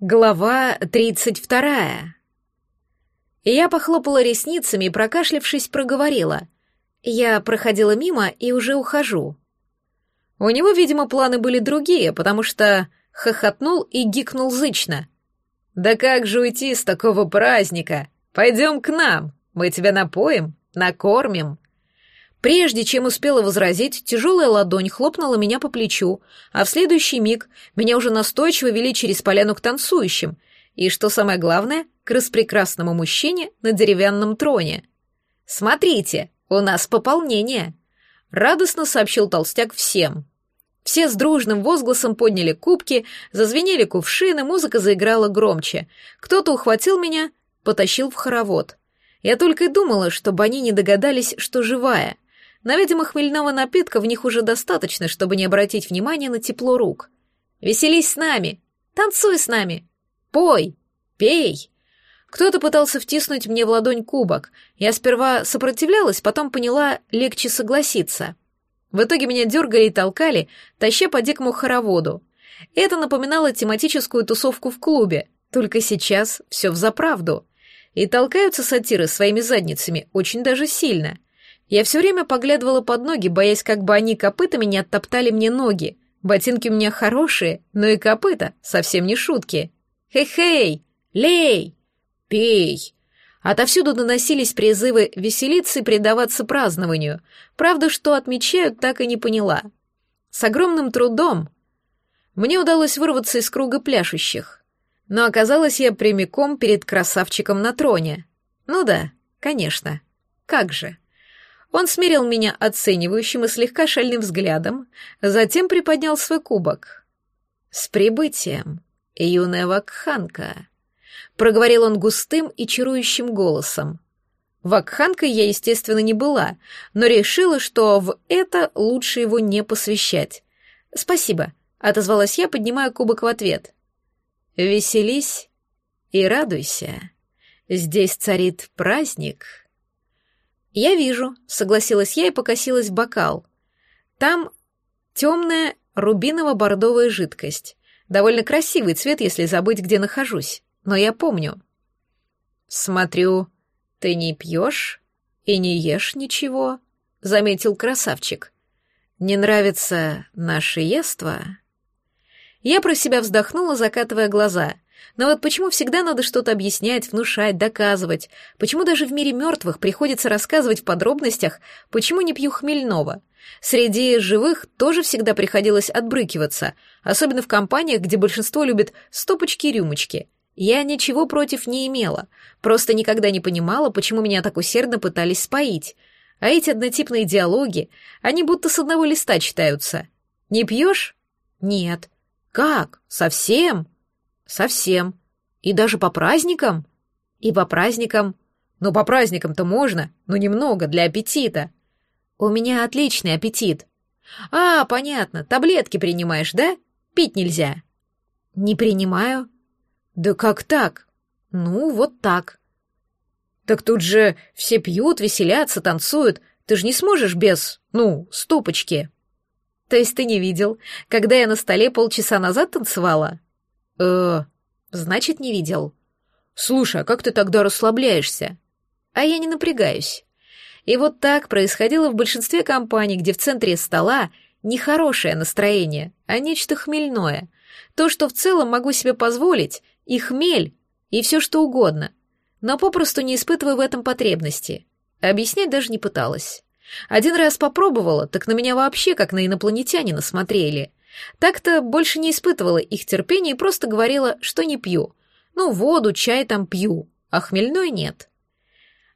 Глава тридцать вторая. Я похлопала ресницами и, прокашлявшись, проговорила. Я проходила мимо и уже ухожу. У него, видимо, планы были другие, потому что хохотнул и гикнул зычно. «Да как же уйти с такого праздника? Пойдем к нам, мы тебя напоим, накормим». Прежде чем успела возразить, тяжелая ладонь хлопнула меня по плечу, а в следующий миг меня уже настойчиво вели через поляну к танцующим, и, что самое главное, к распрекрасному мужчине на деревянном троне. «Смотрите, у нас пополнение!» — радостно сообщил толстяк всем. Все с дружным возгласом подняли кубки, зазвенели кувшины, музыка заиграла громче. Кто-то ухватил меня, потащил в хоровод. Я только и думала, чтобы они не догадались, что живая — но, видимо, хмельного напитка в них уже достаточно, чтобы не обратить внимания на тепло рук. «Веселись с нами! Танцуй с нами! Пой! Пей!» Кто-то пытался втиснуть мне в ладонь кубок. Я сперва сопротивлялась, потом поняла, легче согласиться. В итоге меня дергали и толкали, таща по дикому хороводу. Это напоминало тематическую тусовку в клубе, только сейчас все взаправду. И толкаются сатиры своими задницами очень даже сильно — я все время поглядывала под ноги, боясь, как бы они копытами не оттоптали мне ноги. Ботинки у меня хорошие, но и копыта совсем не шутки. Хей-хей! Лей! Пей! Отовсюду доносились призывы веселиться и предаваться празднованию. Правда, что отмечают, так и не поняла. С огромным трудом мне удалось вырваться из круга пляшущих. Но оказалась я прямиком перед красавчиком на троне. Ну да, конечно. Как же. Он смирил меня оценивающим и слегка шальным взглядом, затем приподнял свой кубок. «С прибытием, юная вакханка», — проговорил он густым и чарующим голосом. Вакханкой я, естественно, не была, но решила, что в это лучше его не посвящать. «Спасибо», — отозвалась я, поднимая кубок в ответ. «Веселись и радуйся. Здесь царит праздник». «Я вижу», — согласилась я и покосилась в бокал. «Там темная рубиново-бордовая жидкость. Довольно красивый цвет, если забыть, где нахожусь. Но я помню». «Смотрю, ты не пьешь и не ешь ничего», — заметил красавчик. «Не нравится наше ество?» Я про себя вздохнула, закатывая глаза — но вот почему всегда надо что-то объяснять, внушать, доказывать? Почему даже в мире мертвых приходится рассказывать в подробностях, почему не пью хмельного? Среди живых тоже всегда приходилось отбрыкиваться, особенно в компаниях, где большинство любит стопочки и рюмочки. Я ничего против не имела, просто никогда не понимала, почему меня так усердно пытались споить. А эти однотипные диалоги, они будто с одного листа читаются. «Не пьешь?» «Нет». «Как? Совсем?» Совсем. И даже по праздникам? И по праздникам. Ну, по праздникам-то можно, но немного, для аппетита. У меня отличный аппетит. А, понятно, таблетки принимаешь, да? Пить нельзя. Не принимаю. Да как так? Ну, вот так. Так тут же все пьют, веселятся, танцуют. Ты же не сможешь без, ну, стопочки. То есть ты не видел, когда я на столе полчаса назад танцевала? Э значит, не видел. Слушай, а как ты тогда расслабляешься? А я не напрягаюсь. И вот так происходило в большинстве компаний, где в центре стола не хорошее настроение, а нечто хмельное. То, что в целом могу себе позволить, и хмель, и все что угодно. Но попросту не испытываю в этом потребности. Объяснять даже не пыталась. Один раз попробовала, так на меня вообще как на инопланетянина смотрели. Так-то больше не испытывала их терпения и просто говорила, что не пью. Ну, воду, чай там пью, а хмельной нет.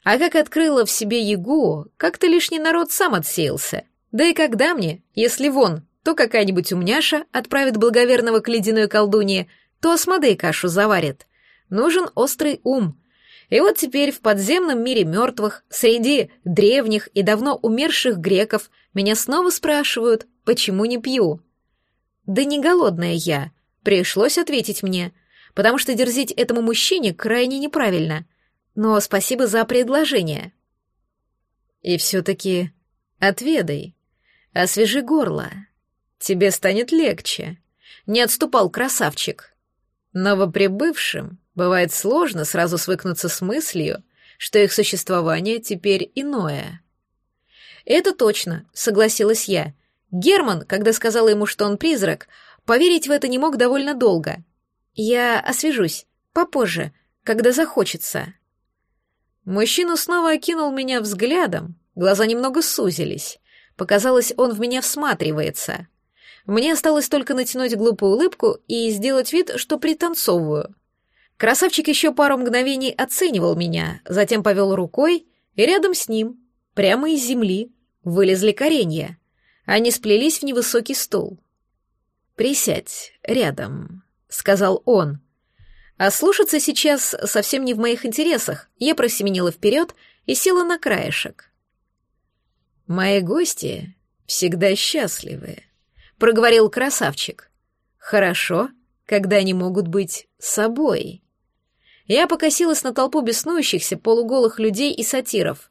А как открыла в себе ягу, как-то лишний народ сам отсеялся. Да и когда мне, если вон, то какая-нибудь умняша отправит благоверного к ледяной колдунье, то Асмодей кашу заварит. Нужен острый ум. И вот теперь в подземном мире мертвых, среди древних и давно умерших греков, меня снова спрашивают, почему не пью. Да не голодная я. Пришлось ответить мне, потому что дерзить этому мужчине крайне неправильно. Но спасибо за предложение. И все-таки отведай, освежи горло. Тебе станет легче. Не отступал красавчик. Новоприбывшим бывает сложно сразу свыкнуться с мыслью, что их существование теперь иное. «Это точно», — согласилась я. Герман, когда сказала ему, что он призрак, поверить в это не мог довольно долго. «Я освежусь. Попозже, когда захочется». Мужчина снова окинул меня взглядом, глаза немного сузились. Показалось, он в меня всматривается. Мне осталось только натянуть глупую улыбку и сделать вид, что пританцовываю. Красавчик еще пару мгновений оценивал меня, затем повел рукой, и рядом с ним, прямо из земли, вылезли коренья. Они сплелись в невысокий стул. «Присядь рядом», — сказал он. А слушаться сейчас совсем не в моих интересах. Я просеменила вперед и села на краешек. «Мои гости всегда счастливы», — проговорил красавчик. «Хорошо, когда они могут быть собой». Я покосилась на толпу беснующихся полуголых людей и сатиров.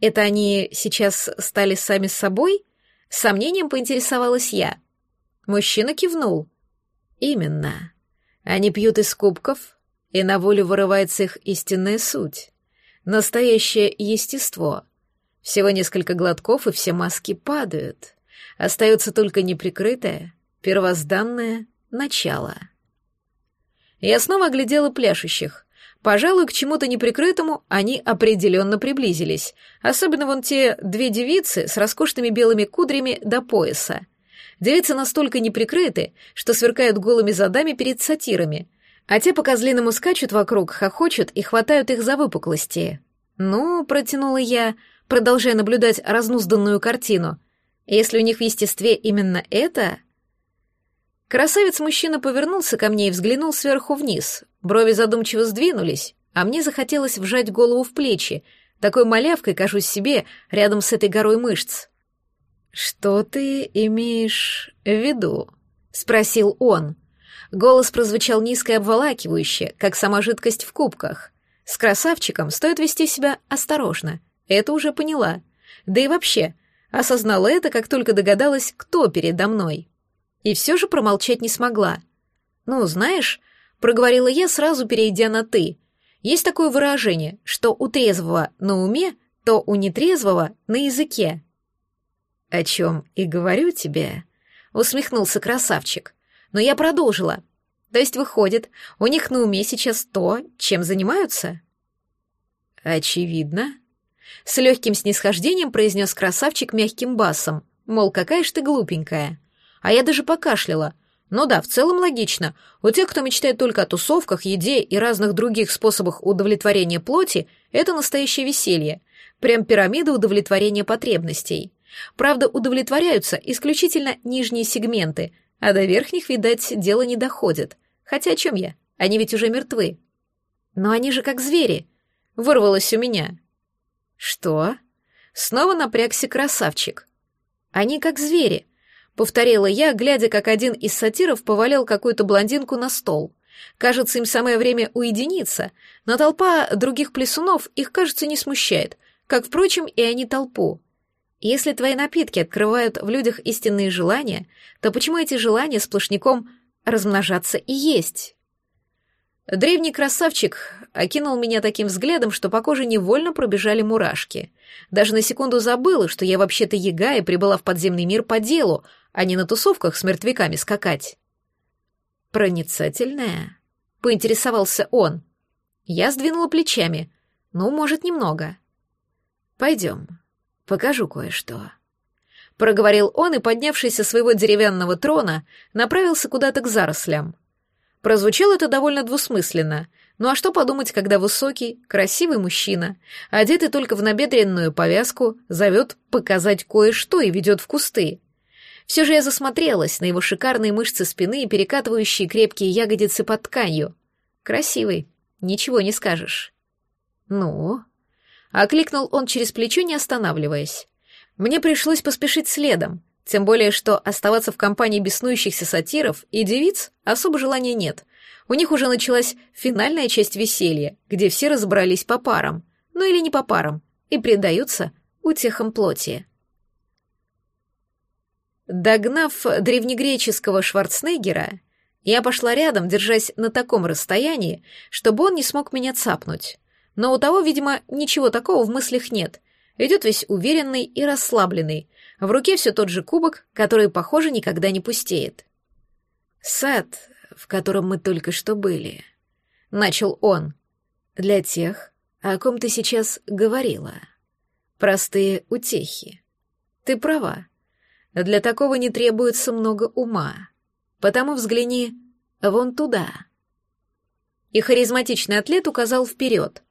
Это они сейчас стали сами собой? С сомнением поинтересовалась я. Мужчина кивнул. Именно. Они пьют из кубков, и на волю вырывается их истинная суть. Настоящее естество. Всего несколько глотков, и все маски падают. Остается только неприкрытое, первозданное начало. Я снова оглядела пляшущих. Пожалуй, к чему-то неприкрытому они определенно приблизились, особенно вон те две девицы с роскошными белыми кудрями до пояса. Девицы настолько неприкрыты, что сверкают голыми задами перед сатирами, а те по козлиному скачут вокруг, хохочут и хватают их за выпуклости. «Ну», — протянула я, продолжая наблюдать разнузданную картину, «если у них в естестве именно это...» Красавец-мужчина повернулся ко мне и взглянул сверху вниз. Брови задумчиво сдвинулись, а мне захотелось вжать голову в плечи. Такой малявкой кажусь себе рядом с этой горой мышц. «Что ты имеешь в виду?» — спросил он. Голос прозвучал низко и обволакивающе, как сама жидкость в кубках. С красавчиком стоит вести себя осторожно. Это уже поняла. Да и вообще, осознала это, как только догадалась, кто передо мной. И все же промолчать не смогла. «Ну, знаешь», — проговорила я, сразу перейдя на «ты», есть такое выражение, что у трезвого на уме, то у нетрезвого на языке. «О чем и говорю тебе», — усмехнулся красавчик. Но я продолжила. «То есть, выходит, у них на уме сейчас то, чем занимаются?» «Очевидно», — с легким снисхождением произнес красавчик мягким басом, мол, какая ж ты глупенькая. А я даже покашляла. Ну да, в целом логично. У тех, кто мечтает только о тусовках, еде и разных других способах удовлетворения плоти, это настоящее веселье. Прям пирамида удовлетворения потребностей. Правда, удовлетворяются исключительно нижние сегменты, а до верхних, видать, дело не доходит. Хотя о чем я? Они ведь уже мертвы. Но они же как звери. Вырвалось у меня. Что? Снова напрягся красавчик. Они как звери, повторила я, глядя, как один из сатиров повалил какую-то блондинку на стол. Кажется, им самое время уединиться, но толпа других плесунов их, кажется, не смущает, как, впрочем, и они толпу. Если твои напитки открывают в людях истинные желания, то почему эти желания сплошняком размножаться и есть? Древний красавчик окинул меня таким взглядом, что по коже невольно пробежали мурашки. Даже на секунду забыла, что я вообще-то яга и прибыла в подземный мир по делу, а не на тусовках с мертвяками скакать. «Проницательная?» — поинтересовался он. Я сдвинула плечами. «Ну, может, немного». «Пойдем», Покажу кое-что». Проговорил он и, поднявшись со своего деревянного трона, направился куда-то к зарослям. Прозвучало это довольно двусмысленно. Ну а что подумать, когда высокий, красивый мужчина, одетый только в набедренную повязку, зовет показать кое-что и ведет в кусты? Все же я засмотрелась на его шикарные мышцы спины и перекатывающие крепкие ягодицы под тканью. Красивый, ничего не скажешь. Ну, Окликнул он через плечо, не останавливаясь. Мне пришлось поспешить следом, тем более, что оставаться в компании беснующихся сатиров и девиц особо желания нет. У них уже началась финальная часть веселья, где все разобрались по парам, ну или не по парам, и предаются утехам плоти. Догнав древнегреческого Шварценеггера, Я пошла рядом, держась на таком расстоянии, чтобы он не смог меня цапнуть. Но у того, видимо, ничего такого в мыслях нет. Идет весь уверенный и расслабленный. В руке все тот же кубок, который, похоже, никогда не пустеет. «Сад, в котором мы только что были», — начал он, — «для тех, о ком ты сейчас говорила. Простые утехи. Ты права. Для такого не требуется много ума. Потому взгляни вон туда». И харизматичный атлет указал вперед.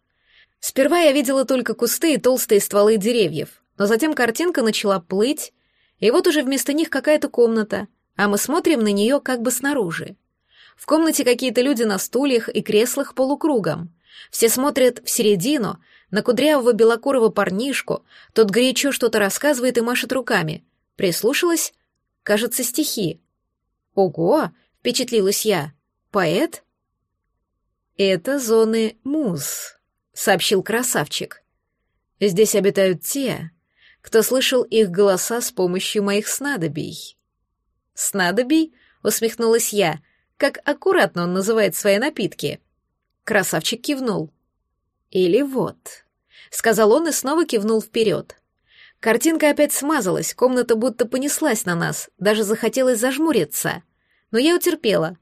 Сперва я видела только кусты и толстые стволы деревьев, но затем картинка начала плыть, и вот уже вместо них какая-то комната, а мы смотрим на нее как бы снаружи. В комнате какие-то люди на стульях и креслах полукругом. Все смотрят в середину, на кудрявого белокурого парнишку, тот горячо что-то рассказывает и машет руками. Прислушалась? Кажется, стихи. Ого, впечатлилась я. Поэт? Это зоны муз сообщил красавчик. Здесь обитают те, кто слышал их голоса с помощью моих снадобий. Снадобий? усмехнулась я. Как аккуратно он называет свои напитки. Красавчик кивнул. Или вот, сказал он и снова кивнул вперед. Картинка опять смазалась, комната будто понеслась на нас, даже захотелось зажмуриться. Но я утерпела.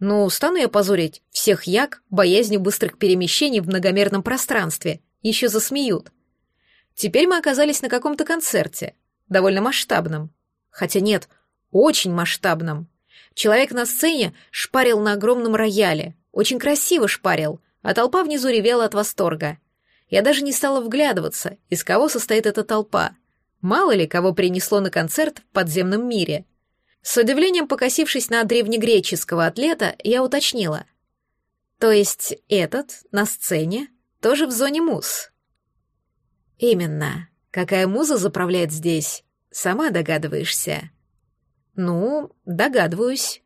Ну, стану я позорить всех як боязнью быстрых перемещений в многомерном пространстве. Еще засмеют. Теперь мы оказались на каком-то концерте, довольно масштабном. Хотя нет, очень масштабном. Человек на сцене шпарил на огромном рояле, очень красиво шпарил, а толпа внизу ревела от восторга. Я даже не стала вглядываться, из кого состоит эта толпа. Мало ли, кого принесло на концерт в подземном мире. С удивлением покосившись на древнегреческого атлета, я уточнила. То есть этот на сцене тоже в зоне муз? Именно. Какая муза заправляет здесь, сама догадываешься. Ну, догадываюсь.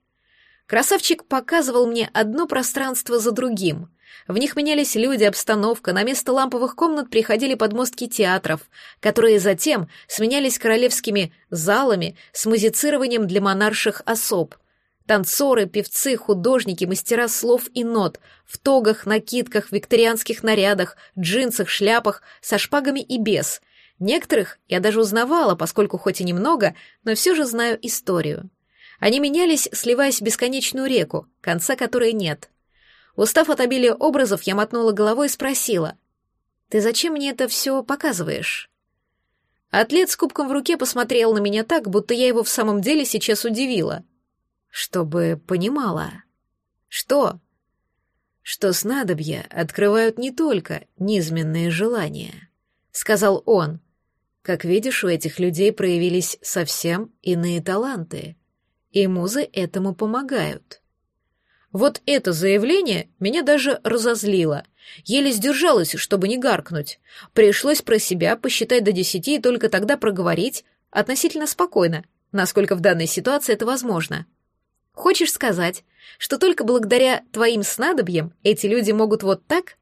Красавчик показывал мне одно пространство за другим. В них менялись люди, обстановка, на место ламповых комнат приходили подмостки театров, которые затем сменялись королевскими залами с музицированием для монарших особ. Танцоры, певцы, художники, мастера слов и нот, в тогах, накидках, викторианских нарядах, джинсах, шляпах, со шпагами и без. Некоторых я даже узнавала, поскольку хоть и немного, но все же знаю историю. Они менялись, сливаясь в бесконечную реку, конца которой нет — Устав от обилия образов, я мотнула головой и спросила. «Ты зачем мне это все показываешь?» Атлет с кубком в руке посмотрел на меня так, будто я его в самом деле сейчас удивила. «Чтобы понимала». «Что?» «Что снадобья открывают не только низменные желания», — сказал он. «Как видишь, у этих людей проявились совсем иные таланты, и музы этому помогают». Вот это заявление меня даже разозлило. Еле сдержалась, чтобы не гаркнуть. Пришлось про себя посчитать до десяти и только тогда проговорить относительно спокойно, насколько в данной ситуации это возможно. Хочешь сказать, что только благодаря твоим снадобьям эти люди могут вот так?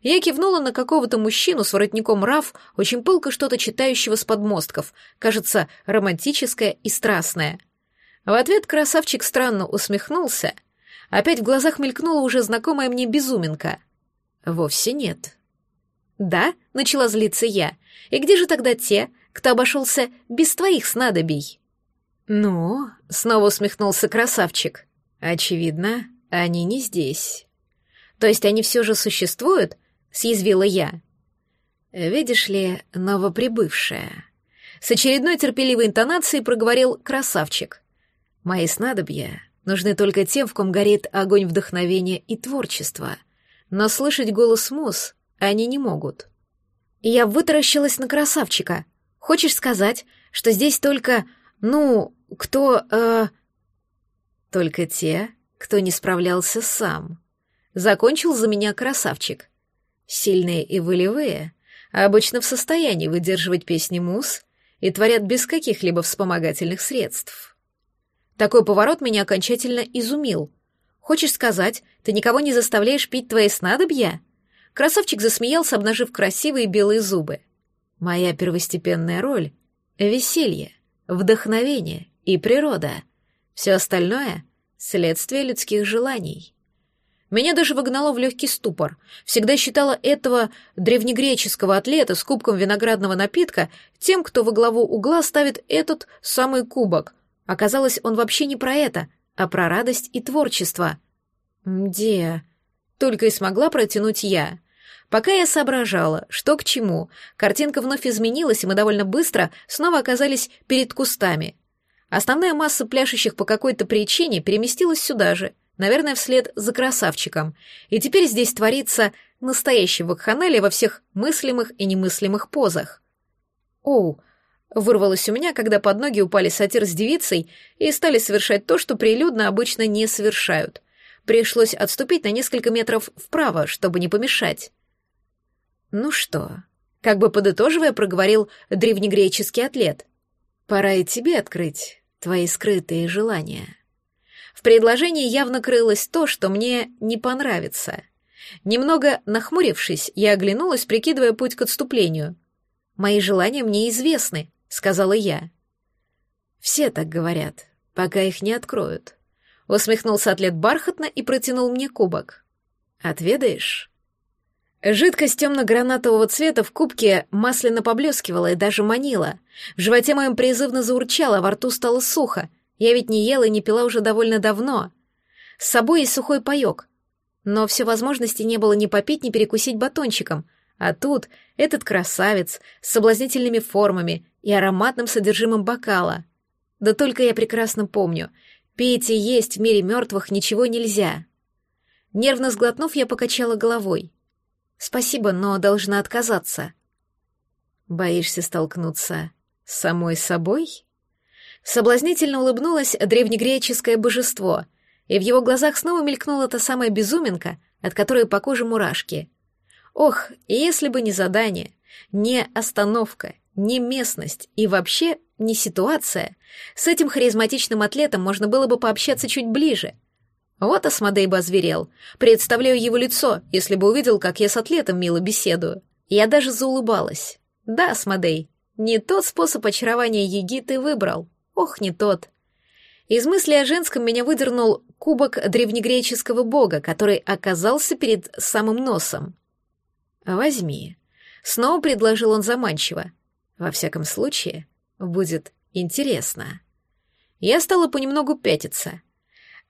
Я кивнула на какого-то мужчину с воротником раф, очень пылко что-то читающего с подмостков, кажется, романтическое и страстное. В ответ красавчик странно усмехнулся — Опять в глазах мелькнула уже знакомая мне безуминка. Вовсе нет. Да, начала злиться я. И где же тогда те, кто обошелся без твоих снадобий? Ну, снова усмехнулся красавчик. Очевидно, они не здесь. То есть они все же существуют? Съязвила я. Видишь ли, новоприбывшая. С очередной терпеливой интонацией проговорил красавчик. Мои снадобья нужны только тем, в ком горит огонь вдохновения и творчества. Но слышать голос Мус они не могут. Я вытаращилась на красавчика. Хочешь сказать, что здесь только, ну, кто, э... Только те, кто не справлялся сам. Закончил за меня красавчик. Сильные и волевые, обычно в состоянии выдерживать песни Мус и творят без каких-либо вспомогательных средств. Такой поворот меня окончательно изумил. Хочешь сказать, ты никого не заставляешь пить твои снадобья? Красавчик засмеялся, обнажив красивые белые зубы. Моя первостепенная роль — веселье, вдохновение и природа. Все остальное следствие людских желаний. Меня даже выгнало в легкий ступор. Всегда считала этого древнегреческого атлета с кубком виноградного напитка тем, кто во главу угла ставит этот самый кубок. Оказалось, он вообще не про это, а про радость и творчество. Где? Только и смогла протянуть я. Пока я соображала, что к чему, картинка вновь изменилась, и мы довольно быстро снова оказались перед кустами. Основная масса пляшущих по какой-то причине переместилась сюда же — наверное, вслед за красавчиком, и теперь здесь творится настоящий вакханалия во всех мыслимых и немыслимых позах. «Оу!» — вырвалось у меня, когда под ноги упали сатир с девицей и стали совершать то, что прилюдно обычно не совершают. Пришлось отступить на несколько метров вправо, чтобы не помешать. «Ну что?» — как бы подытоживая, проговорил древнегреческий атлет. «Пора и тебе открыть твои скрытые желания». В предложении явно крылось то, что мне не понравится. Немного нахмурившись, я оглянулась, прикидывая путь к отступлению. «Мои желания мне известны», — сказала я. «Все так говорят, пока их не откроют», — усмехнулся атлет бархатно и протянул мне кубок. «Отведаешь?» Жидкость темно-гранатового цвета в кубке масляно поблескивала и даже манила. В животе моем призывно заурчало, во рту стало сухо, я ведь не ела и не пила уже довольно давно. С собой есть сухой паёк. Но все возможности не было ни попить, ни перекусить батончиком. А тут этот красавец с соблазнительными формами и ароматным содержимым бокала. Да только я прекрасно помню, пить и есть в мире мертвых ничего нельзя. Нервно сглотнув, я покачала головой. Спасибо, но должна отказаться. Боишься столкнуться с самой собой? Соблазнительно улыбнулось древнегреческое божество, и в его глазах снова мелькнула та самая безуминка, от которой по коже мурашки. Ох, если бы не задание, не остановка, не местность и вообще не ситуация, с этим харизматичным атлетом можно было бы пообщаться чуть ближе. Вот Асмодей бы озверел. Представляю его лицо, если бы увидел, как я с атлетом мило беседую. Я даже заулыбалась. Да, Асмодей, не тот способ очарования Еги ты выбрал. Ох, не тот. Из мысли о женском меня выдернул кубок древнегреческого бога, который оказался перед самым носом. «Возьми». Снова предложил он заманчиво. «Во всяком случае, будет интересно». Я стала понемногу пятиться.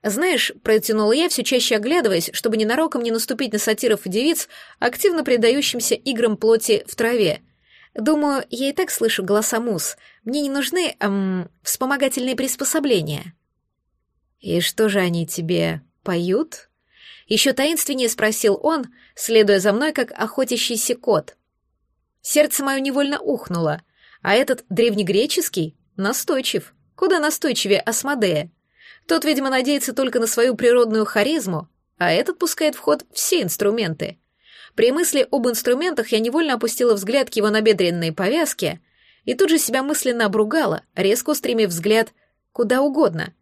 Знаешь, протянула я, все чаще оглядываясь, чтобы ненароком не наступить на сатиров и девиц, активно предающимся играм плоти в траве, Думаю, я и так слышу голоса мус. Мне не нужны, эм, вспомогательные приспособления. И что же они тебе поют? Еще таинственнее спросил он, следуя за мной, как охотящийся кот. Сердце мое невольно ухнуло, а этот древнегреческий настойчив, куда настойчивее Асмодея. Тот, видимо, надеется только на свою природную харизму, а этот пускает в ход все инструменты — при мысли об инструментах я невольно опустила взгляд к его набедренной повязке и тут же себя мысленно обругала, резко устремив взгляд куда угодно.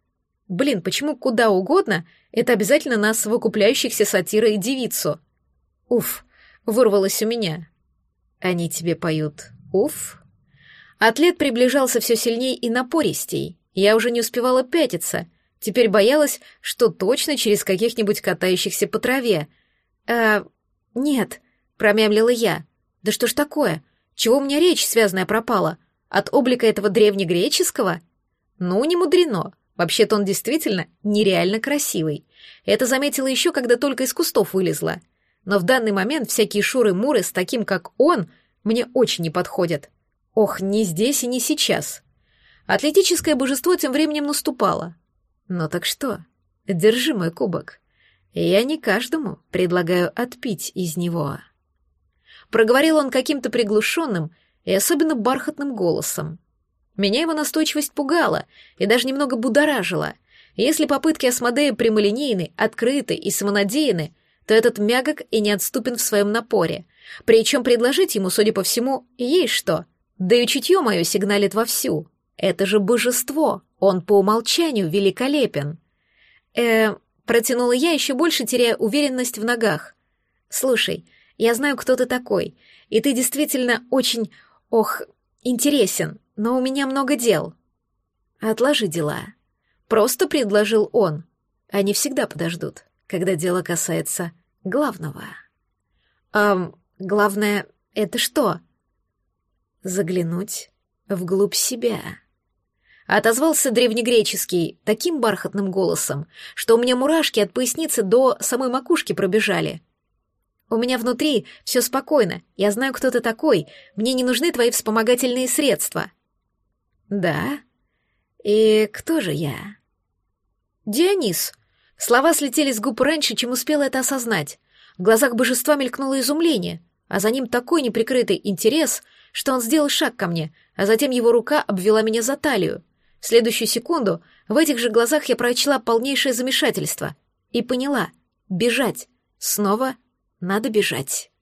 Блин, почему куда угодно — это обязательно нас совокупляющихся сатира и девицу? Уф, вырвалось у меня. Они тебе поют «Уф». Атлет приближался все сильней и напористей. Я уже не успевала пятиться. Теперь боялась, что точно через каких-нибудь катающихся по траве. Э, «Нет», — промямлила я. «Да что ж такое? Чего у меня речь связанная пропала? От облика этого древнегреческого?» «Ну, не мудрено. Вообще-то он действительно нереально красивый. Это заметила еще, когда только из кустов вылезла. Но в данный момент всякие шуры-муры с таким, как он, мне очень не подходят. Ох, не здесь и не сейчас». Атлетическое божество тем временем наступало. «Ну так что? Держи мой кубок. Я не каждому предлагаю отпить из него. Проговорил он каким-то приглушенным и особенно бархатным голосом. Меня его настойчивость пугала и даже немного будоражила. Если попытки Асмодея прямолинейны, открыты и самонадеяны, то этот мягок и неотступен в своем напоре. Причем предложить ему, судя по всему, есть что. Да и чутье мое сигналит вовсю. Это же божество, он по умолчанию великолепен. Э, Протянула я, еще больше теряя уверенность в ногах. «Слушай, я знаю, кто ты такой, и ты действительно очень, ох, интересен, но у меня много дел». «Отложи дела», — просто предложил он. они всегда подождут, когда дело касается главного. А главное — это что? Заглянуть вглубь себя. Отозвался древнегреческий таким бархатным голосом, что у меня мурашки от поясницы до самой макушки пробежали. У меня внутри все спокойно, я знаю, кто ты такой, мне не нужны твои вспомогательные средства. Да? И кто же я? Дионис. Слова слетели с губ раньше, чем успела это осознать. В глазах божества мелькнуло изумление, а за ним такой неприкрытый интерес, что он сделал шаг ко мне, а затем его рука обвела меня за талию. В следующую секунду в этих же глазах я прочла полнейшее замешательство и поняла — бежать. Снова надо бежать.